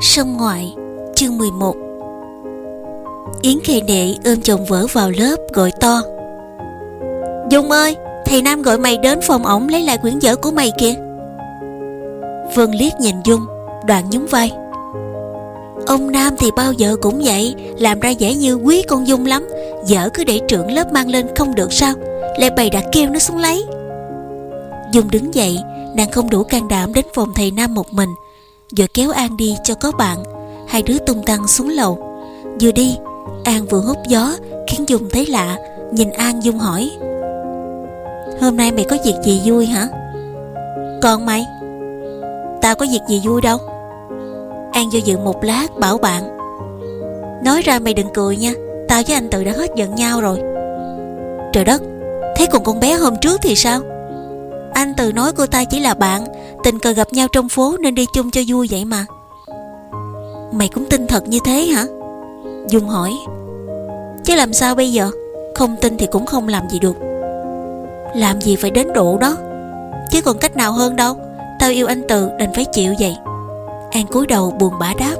Sông ngoại, Chương 11 Yến khề nệ ôm chồng vỡ vào lớp, gọi to. Dung ơi, Thầy Nam gọi mày đến phòng ổng lấy lại quyển vở của mày kìa. Vân liếc nhìn Dung, Đoạn nhún vai. Ông Nam thì bao giờ cũng vậy, Làm ra vẻ như quý con Dung lắm. Vợ cứ để trưởng lớp mang lên không được sao, Lại bày đặt kêu nó xuống lấy. Dung đứng dậy, Nàng không đủ can đảm đến phòng thầy Nam một mình Vừa kéo An đi cho có bạn. Hai đứa tung tăng xuống lầu. Vừa đi, An vừa hút gió, Khiến Dung thấy lạ, Nhìn An Dung hỏi. Hôm nay mày có việc gì vui hả? Còn mày? Tao có việc gì vui đâu. An do dự một lát, bảo bạn. Nói ra mày đừng cười nha, Tao với anh Tự đã hết giận nhau rồi. Trời đất, Thế còn con bé hôm trước thì sao? Anh Từ nói cô ta chỉ là bạn. Tình cờ gặp nhau trong phố nên đi chung cho vui vậy mà. Mày cũng tin thật như thế hả? Dung hỏi. Chứ làm sao bây giờ? Không tin thì cũng không làm gì được. Làm gì phải đến độ đó? Chứ còn cách nào hơn đâu. Tao yêu anh Từ đành phải chịu vậy. An cúi đầu buồn bã đáp.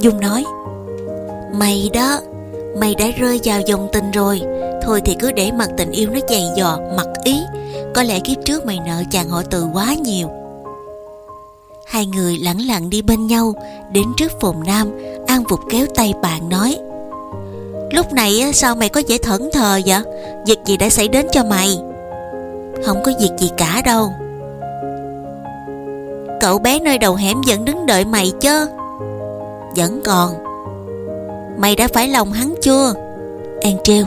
Dung nói. Mày đó, Mày đã rơi vào dòng tình rồi. Thôi thì cứ để mặt tình yêu nó dày dò, Mặc ý. Có lẽ kiếp trước mày nợ chàng họ từ quá nhiều. Hai người lẳng lặng đi bên nhau, Đến trước phòng nam, An phục kéo tay bạn nói, Lúc này sao mày có vẻ thẫn thờ vậy? Việc gì đã xảy đến cho mày? Không có việc gì cả đâu. Cậu bé nơi đầu hẻm vẫn đứng đợi mày chứ Vẫn còn. Mày đã phải lòng hắn chưa? An trêu,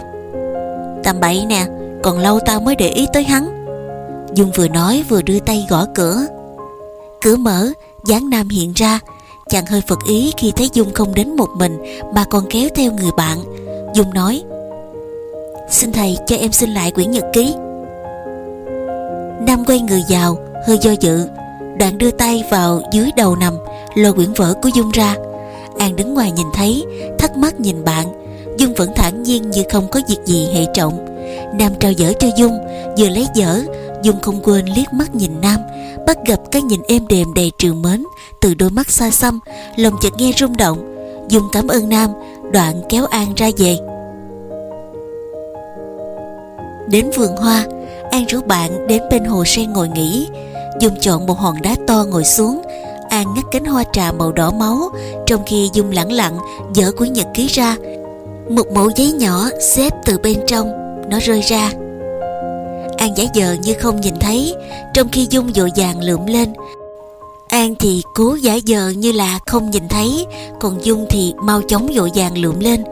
Tầm bậy nè, Còn lâu tao mới để ý tới hắn. Dung vừa nói vừa đưa tay gõ cửa. Cửa mở gián nam hiện ra. Chàng hơi phật ý khi thấy Dung không đến một mình, Mà còn kéo theo người bạn. Dung nói, Xin thầy cho em xin lại quyển nhật ký. Nam quay người vào, Hơi do dự. Đoạn đưa tay vào dưới đầu nằm, Lôi quyển vở của Dung ra. An đứng ngoài nhìn thấy, Thắc mắc nhìn bạn. Dung vẫn thản nhiên như không có việc gì hệ trọng. Nam trao dở cho Dung, Vừa lấy dở Dung không quên liếc mắt nhìn Nam, Bắt gặp cái nhìn êm đềm đầy trường mến, Từ đôi mắt xa xăm, Lòng chợt nghe rung động. Dung cảm ơn Nam, Đoạn kéo An ra về. Đến vườn hoa, An rủ bạn đến bên hồ sen ngồi nghỉ. Dung chọn một hòn đá to ngồi xuống. An ngắt cánh hoa trà màu đỏ máu, Trong khi Dung lẳng lặng dở cuốn nhật ký ra. Một mẫu giấy nhỏ xếp từ bên trong, Nó rơi ra. An giả vờ như không nhìn thấy, Trong khi Dung dội vàng lượm lên. An thì cố giả vờ như là không nhìn thấy, Còn Dung thì mau chóng dội vàng lượm lên.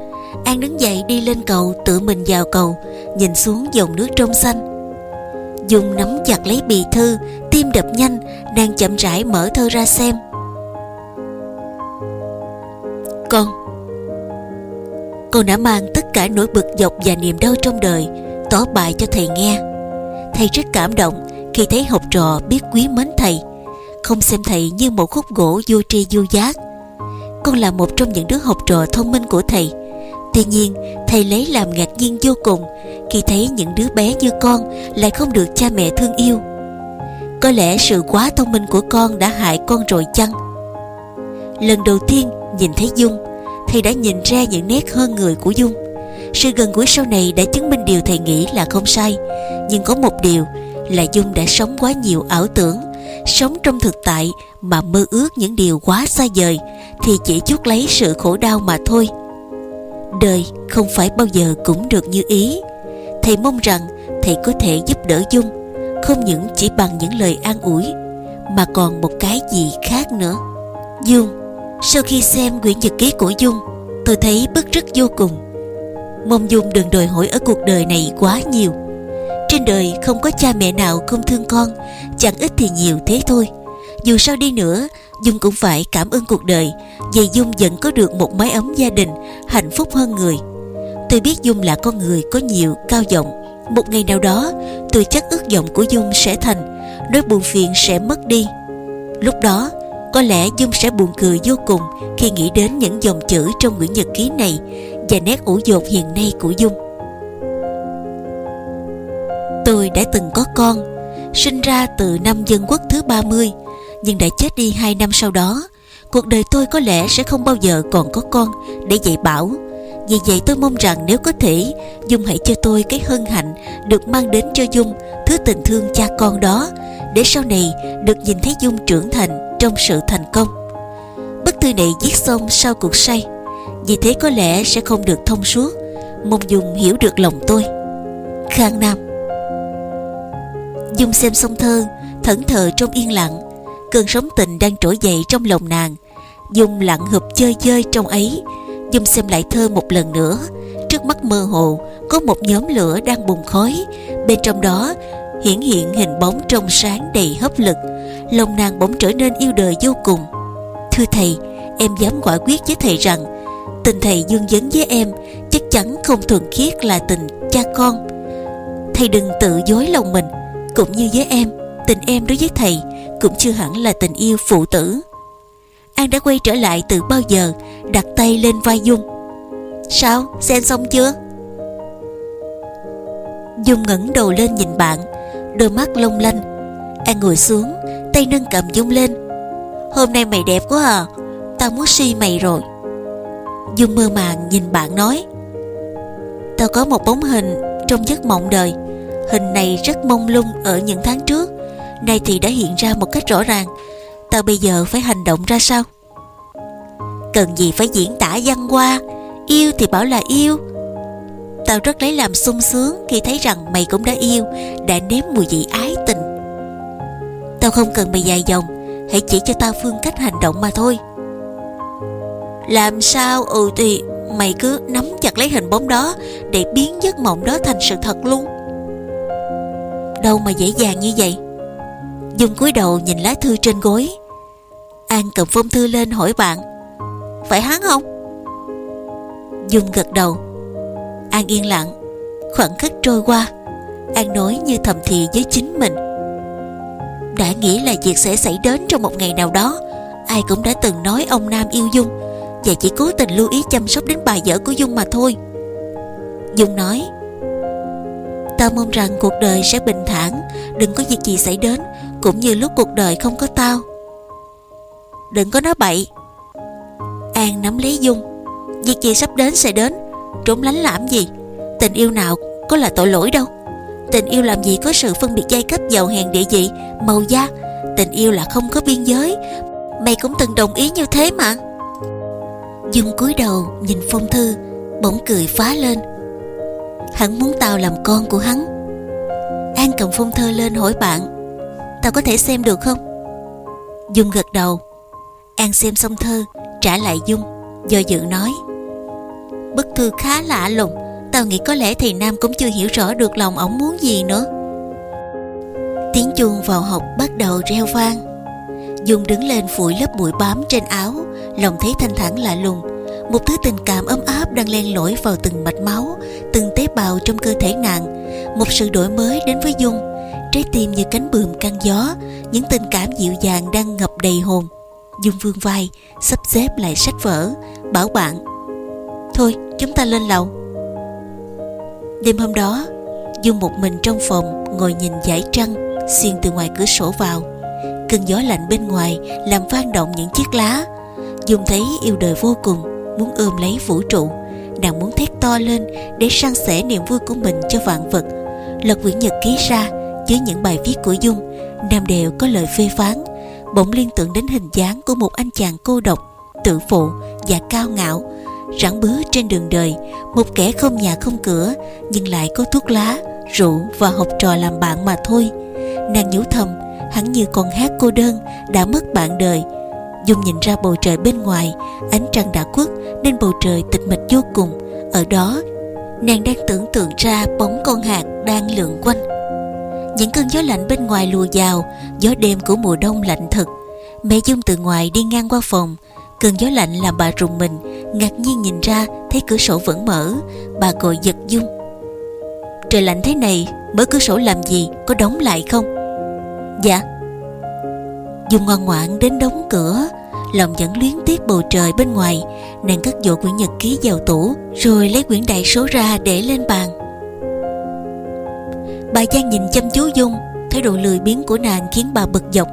An đứng dậy đi lên cầu, Tự mình vào cầu, Nhìn xuống dòng nước trong xanh. Dung nắm chặt lấy bì thư, Tim đập nhanh, Đang chậm rãi mở thơ ra xem. Con Con đã mang tất cả nỗi bực dọc và niềm đau trong đời, Tỏ bài cho thầy nghe. Thầy rất cảm động Khi thấy học trò biết quý mến thầy, Không xem thầy như một khúc gỗ vô tri vô giác. Con là một trong những đứa học trò thông minh của thầy. Tuy nhiên, thầy lấy làm ngạc nhiên vô cùng Khi thấy những đứa bé như con Lại không được cha mẹ thương yêu. Có lẽ sự quá thông minh của con Đã hại con rồi chăng? Lần đầu tiên nhìn thấy Dung, Thầy đã nhìn ra những nét hơn người của Dung. Sự gần gũi sau này đã chứng minh điều thầy nghĩ là không sai. Nhưng có một điều là Dung đã sống quá nhiều ảo tưởng, Sống trong thực tại mà mơ ước những điều quá xa vời, Thì chỉ chuốc lấy sự khổ đau mà thôi. Đời không phải bao giờ cũng được như ý. Thầy mong rằng thầy có thể giúp đỡ Dung, Không những chỉ bằng những lời an ủi, Mà còn một cái gì khác nữa. Dung, Sau khi xem quyển nhật ký của Dung, Tôi thấy bức rứt vô cùng. Mong Dung đừng đòi hỏi ở cuộc đời này quá nhiều. Trên đời không có cha mẹ nào không thương con, Chẳng ít thì nhiều thế thôi. Dù sao đi nữa Dung cũng phải cảm ơn cuộc đời Vì Dung vẫn có được một mái ấm gia đình, Hạnh phúc hơn người. Tôi biết Dung là con người có nhiều, cao vọng Một ngày nào đó, Tôi chắc ước vọng của Dung sẽ thành, Nỗi buồn phiền sẽ mất đi. Lúc đó, Có lẽ Dung sẽ buồn cười vô cùng Khi nghĩ đến những dòng chữ trong quyển nhật ký này Và nét ủ dột hiện nay của Dung. Đã từng có con, Sinh ra từ năm dân quốc thứ 30 Nhưng đã chết đi hai năm sau đó, Cuộc đời tôi có lẽ sẽ không bao giờ còn có con Để dạy bảo. Vì vậy tôi mong rằng nếu có thể, Dung hãy cho tôi cái hân hạnh Được mang đến cho Dung Thứ tình thương cha con đó, Để sau này được nhìn thấy Dung trưởng thành Trong sự thành công. Bức thư này viết xong sau cuộc say, Vì thế có lẽ sẽ không được thông suốt. Mong Dung hiểu được lòng tôi. Khang Nam. Dung xem xong thơ, Thẫn thờ trong yên lặng. Cơn sóng tình đang trỗi dậy trong lòng nàng. Dung lặng hụp chơi chơi trong ấy. Dung xem lại thơ một lần nữa. Trước mắt mơ hồ, Có một nhóm lửa đang bùng khói. Bên trong đó, hiển hiện hình bóng trong sáng đầy hấp lực. Lòng nàng bỗng trở nên yêu đời vô cùng. Thưa thầy, Em dám quả quyết với thầy rằng, Tình thầy dương vấn với em, Chắc chắn không thuần khiết là tình cha con. Thầy đừng tự dối lòng mình. Cũng như với em, Tình em đối với thầy Cũng chưa hẳn là tình yêu phụ tử. An đã quay trở lại từ bao giờ, Đặt tay lên vai Dung. Sao? Xem xong chưa? Dung ngẩng đầu lên nhìn bạn, Đôi mắt long lanh. An ngồi xuống, Tay nâng cầm Dung lên. Hôm nay mày đẹp quá à Tao muốn si mày rồi. Dung mơ màng nhìn bạn nói. Tao có một bóng hình Trong giấc mộng đời Hình này rất mông lung ở những tháng trước. Nay thì đã hiện ra một cách rõ ràng. Tao bây giờ phải hành động ra sao? Cần gì phải diễn tả văn qua, Yêu thì bảo là yêu. Tao rất lấy làm sung sướng Khi thấy rằng mày cũng đã yêu Đã nếm mùi vị ái tình. Tao không cần mày dài dòng Hãy chỉ cho tao phương cách hành động mà thôi. Làm sao Ừ thì mày cứ nắm chặt lấy hình bóng đó Để biến giấc mộng đó thành sự thật luôn. Đâu mà dễ dàng như vậy. Dung cúi đầu nhìn lá thư trên gối. An cầm phong thư lên hỏi bạn, Phải hắn không? Dung gật đầu. An yên lặng. Khoảng khắc trôi qua, An nói như thầm thì với chính mình. Đã nghĩ là việc sẽ xảy đến trong một ngày nào đó, Ai cũng đã từng nói ông Nam yêu Dung Và chỉ cố tình lưu ý chăm sóc đến bà vợ của Dung mà thôi. Dung nói Tao mong rằng cuộc đời sẽ bình thản. Đừng có việc gì xảy đến, Cũng như lúc cuộc đời không có tao. Đừng có nói bậy. An nắm lấy Dung. Việc gì sắp đến sẽ đến. Trốn lánh làm gì? Tình yêu nào có là tội lỗi đâu. Tình yêu làm gì có sự phân biệt giai cấp giàu hèn địa vị, Màu da. Tình yêu là không có biên giới. Mày cũng từng đồng ý như thế mà. Dung cúi đầu nhìn phong thư, Bỗng cười phá lên. Hắn muốn tao làm con của hắn. An cầm phong thơ lên hỏi bạn, Tao có thể xem được không? Dung gật đầu. An xem xong thơ, Trả lại Dung, Do dự nói, Bức thư khá lạ lùng, Tao nghĩ có lẽ thầy Nam cũng chưa hiểu rõ được lòng ổng muốn gì nữa. Tiếng chuông vào học bắt đầu reo vang. Dung đứng lên phủi lớp bụi bám trên áo, Lòng thấy thanh thản lạ lùng một thứ tình cảm ấm áp đang len lỏi vào từng mạch máu, Từng tế bào trong cơ thể nàng. Một sự đổi mới đến với Dung. Trái tim như cánh bườm căng gió, Những tình cảm dịu dàng đang ngập đầy hồn. Dung vương vai, Sắp xếp lại sách vở, Bảo bạn, Thôi, chúng ta lên lầu. Đêm hôm đó, Dung một mình trong phòng, Ngồi nhìn dải trăng Xuyên từ ngoài cửa sổ vào. Cơn gió lạnh bên ngoài Làm vang động những chiếc lá. Dung thấy yêu đời vô cùng. Muốn ôm lấy vũ trụ, Nàng muốn thét to lên Để san sẻ niềm vui của mình cho vạn vật. Lật quyển nhật ký ra Với những bài viết của Dung, Nam đều có lời phê phán, Bỗng liên tưởng đến hình dáng của một anh chàng cô độc, Tự phụ và cao ngạo. Rãng bứa trên đường đời, một kẻ không nhà không cửa nhưng lại có thuốc lá, rượu và học trò làm bạn mà thôi. Nàng nhủ thầm, hắn như con hát cô đơn đã mất bạn đời dung nhìn ra bầu trời bên ngoài, ánh trăng đã khuất nên bầu trời tịch mịch vô cùng. Ở đó, nàng đang tưởng tượng ra bóng con hạt đang lượn quanh. Những cơn gió lạnh bên ngoài lùa vào, gió đêm của mùa đông lạnh thật. Mẹ dung từ ngoài đi ngang qua phòng, cơn gió lạnh làm bà rùng mình, ngạc nhiên nhìn ra thấy cửa sổ vẫn mở, bà gọi giật dung. Trời lạnh thế này, mở cửa sổ làm gì, có đóng lại không? Dạ dung ngoan ngoãn đến đóng cửa. Lòng vẫn luyến tiếc bầu trời bên ngoài, nàng cất dỗ quyển nhật ký vào tủ, rồi lấy quyển đại số ra để lên bàn. Bà giang nhìn chăm chú dung, thái độ lười biếng của nàng khiến bà bực dọc.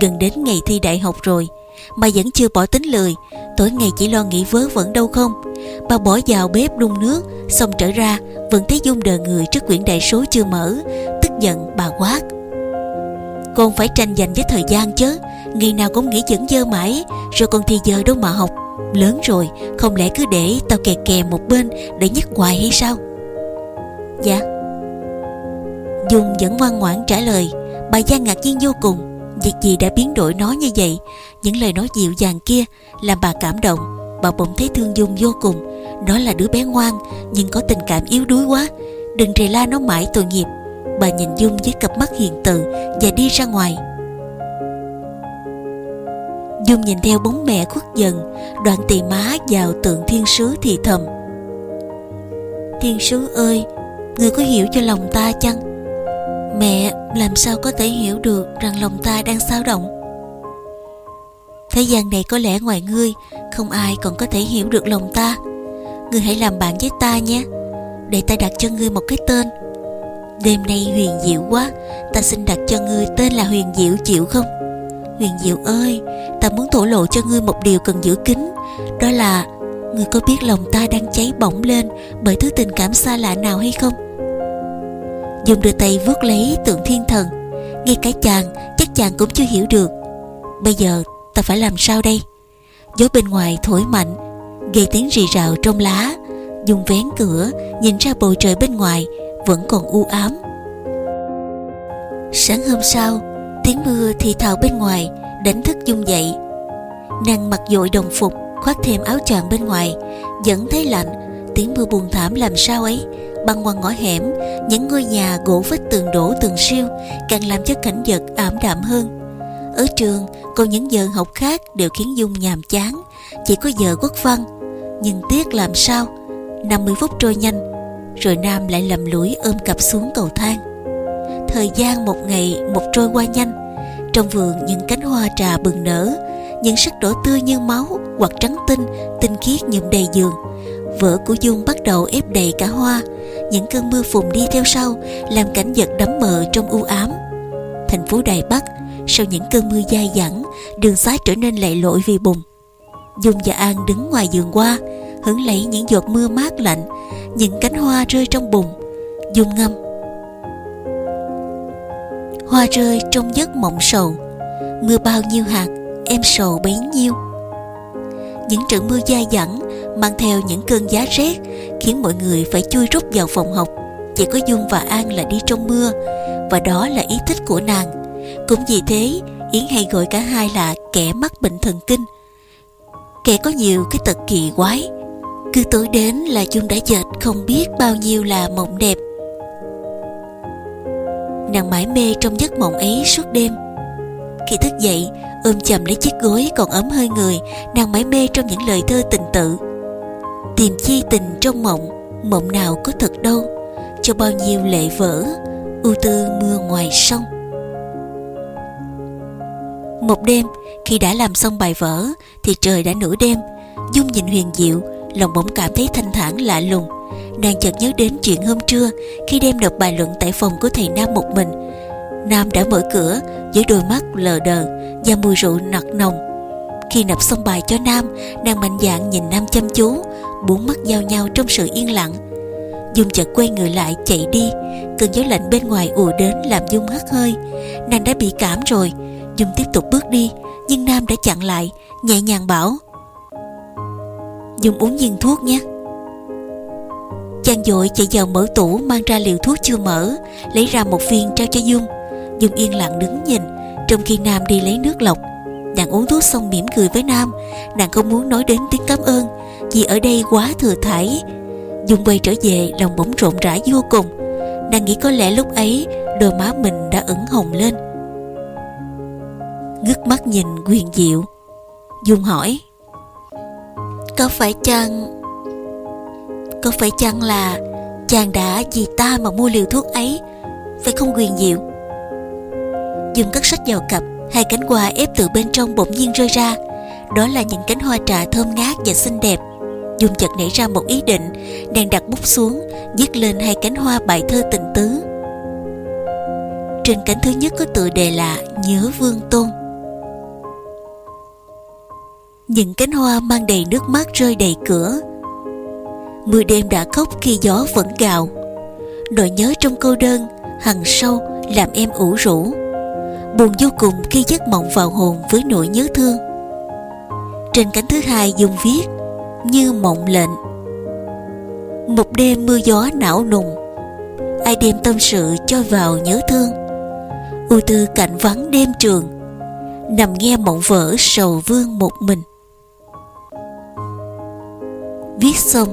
Gần đến ngày thi đại học rồi, Mà vẫn chưa bỏ tính lười Tối ngày chỉ lo nghĩ vớ vẩn đâu không? Bà bỏ vào bếp đun nước, Xong trở ra, vẫn thấy Dung đờ người trước quyển đại số chưa mở. Tức giận, bà quát. Con phải tranh giành với thời gian chứ. Ngày nào cũng nghĩ dẫn dơ mãi, Rồi còn thì giờ đâu mà học. Lớn rồi, không lẽ cứ để tao kè kè một bên Để nhắc hoài hay sao? Dạ. Dung vẫn ngoan ngoãn trả lời. Bà Giang ngạc nhiên vô cùng. Việc gì đã biến đổi nó như vậy? Những lời nói dịu dàng kia Làm bà cảm động. Bà bỗng thấy thương Dung vô cùng. Nó là đứa bé ngoan, Nhưng có tình cảm yếu đuối quá. Đừng rề la nó mãi tội nghiệp. Bà nhìn Dung với cặp mắt hiền từ Và đi ra ngoài. Dung nhìn theo bóng mẹ khuất dần, Đoạn tì má vào tượng thiên sứ thì thầm. Thiên sứ ơi, Người có hiểu cho lòng ta chăng? Mẹ làm sao có thể hiểu được Rằng lòng ta đang sao động? Thế gian này có lẽ ngoài ngươi, Không ai còn có thể hiểu được lòng ta. Ngươi hãy làm bạn với ta nhé, Để ta đặt cho ngươi một cái tên. Đêm nay huyền diệu quá, Ta xin đặt cho ngươi tên là huyền diệu chịu không? Huyền diệu ơi, Ta muốn thổ lộ cho ngươi một điều cần giữ kín, Đó là Ngươi có biết lòng ta đang cháy bỏng lên Bởi thứ tình cảm xa lạ nào hay không? Dung đưa tay vuốt lấy tượng thiên thần, Ngay cả chàng chắc chàng cũng chưa hiểu được. Bây giờ ta phải làm sao đây? Gió bên ngoài thổi mạnh, Gây tiếng rì rào trong lá Dung vén cửa Nhìn ra bầu trời bên ngoài vẫn còn u ám. Sáng hôm sau, Tiếng mưa thì thào bên ngoài, Đánh thức Dung dậy. Nàng mặc dội đồng phục, Khoác thêm áo choàng bên ngoài, Vẫn thấy lạnh, Tiếng mưa buồn thảm làm sao ấy? Băng qua ngõ hẻm, những ngôi nhà gỗ vách tường đổ tường siêu, càng làm cho cảnh vật ảm đạm hơn. Ở trường còn những giờ học khác đều khiến dung nhàm chán, chỉ có giờ quốc văn. Nhưng tiếc làm sao? 50 phút trôi nhanh rồi nam lại lầm lũi ôm cặp xuống cầu thang. Thời gian một ngày một trôi qua nhanh. Trong vườn những cánh hoa trà bừng nở, những sắc đỏ tươi như máu hoặc trắng tinh tinh khiết nhuộm đầy giường. Vỡ của dung bắt đầu ép đầy cả hoa. Những cơn mưa phùn đi theo sau, làm cảnh vật đắm mờ trong u ám. Thành phố đài bắc, sau những cơn mưa dai dẳng, đường xá trở nên lệ lội vì bùn dung và an đứng ngoài giường hoa hứng lấy những giọt mưa mát lạnh, những cánh hoa rơi trong bùn dung ngâm. Hoa rơi trong giấc mộng sầu, mưa bao nhiêu hạt em sầu bấy nhiêu. Những trận mưa dai dẳng mang theo những cơn giá rét khiến mọi người phải chui rút vào phòng học, chỉ có dung và an là đi trong mưa, và đó là ý thích của nàng. Cũng vì thế, yến hay gọi cả hai là kẻ mắc bệnh thần kinh. Kẻ có nhiều cái tật kỳ quái cứ tối đến là dung đã dệt không biết bao nhiêu là mộng đẹp. Nàng mãi mê trong giấc mộng ấy suốt đêm. Khi thức dậy, ôm chầm lấy chiếc gối còn ấm hơi người, nàng mãi mê trong những lời thơ tình tự. Tìm chi tình trong mộng mộng nào có thật đâu. Cho bao nhiêu lệ vỡ, ưu tư mưa ngoài sông. Một đêm, khi đã làm xong bài vở, thì trời đã nửa đêm. Dung nhìn huyền diệu lòng bỗng cảm thấy thanh thản lạ lùng. Nàng chợt nhớ đến chuyện hôm trưa, khi đem đọc bài luận tại phòng của thầy nam một mình. Nam đã mở cửa, với đôi mắt lờ đờ và mùi rượu nặc nồng. Khi nập xong bài cho nam, nàng mạnh dạn nhìn nam chăm chú, bốn mắt giao nhau trong sự yên lặng. Dung chợt quay người lại chạy đi, cơn gió lạnh bên ngoài ùa đến làm dung hắt hơi. Nàng đã bị cảm rồi, dung tiếp tục bước đi, nhưng nam đã chặn lại, nhẹ nhàng bảo dung uống viên thuốc nhé. Chàng dội chạy vào mở tủ mang ra liều thuốc chưa mở, lấy ra một viên trao cho dung. Dung yên lặng đứng nhìn, trong khi nam đi lấy nước lọc. Nàng uống thuốc xong mỉm cười với nam, nàng không muốn nói đến tiếng cảm ơn, vì ở đây quá thừa thải. Dung quay trở về, lòng bỗng rộn rã vô cùng. Nàng nghĩ có lẽ lúc ấy, đôi má mình đã ửng hồng lên. Ngước mắt nhìn quyền diệu. Dung hỏi có phải chăng, có phải chăng là chàng đã vì ta mà mua liều thuốc ấy, phải không quyền diệu? Dừng cất sách vào cặp, hai cánh hoa ép từ bên trong bỗng nhiên rơi ra. Đó là những cánh hoa trà thơm ngát và xinh đẹp. Dung chợt nảy ra một ý định nàng đặt bút xuống, viết lên hai cánh hoa bài thơ tình tứ. Trên cánh thứ nhất có tựa đề là nhớ vương tôn những cánh hoa mang đầy nước mắt rơi đầy cửa. Mưa đêm đã khóc khi gió vẫn gào. Nỗi nhớ trong cô đơn, hằng sâu, làm em ủ rũ. Buồn vô cùng khi giấc mộng vào hồn với nỗi nhớ thương. Trên cánh thứ hai dùng viết như mộng lệnh. Một đêm mưa gió não nùng, ai đem tâm sự cho vào nhớ thương. Ưu tư cảnh vắng đêm trường, nằm nghe mộng vỡ sầu vương một mình viết xong,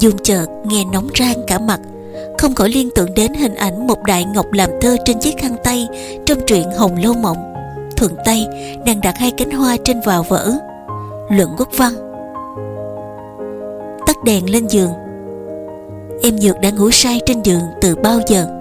dung chợt nghe nóng rang cả mặt. Không khỏi liên tưởng đến hình ảnh một đại ngọc làm thơ trên chiếc khăn tay trong truyện hồng lâu mộng. Thuận tay đang đặt hai cánh hoa trên vào vỡ luận quốc văn. Tắt đèn lên giường. Em nhược đã ngủ say trên giường từ bao giờ?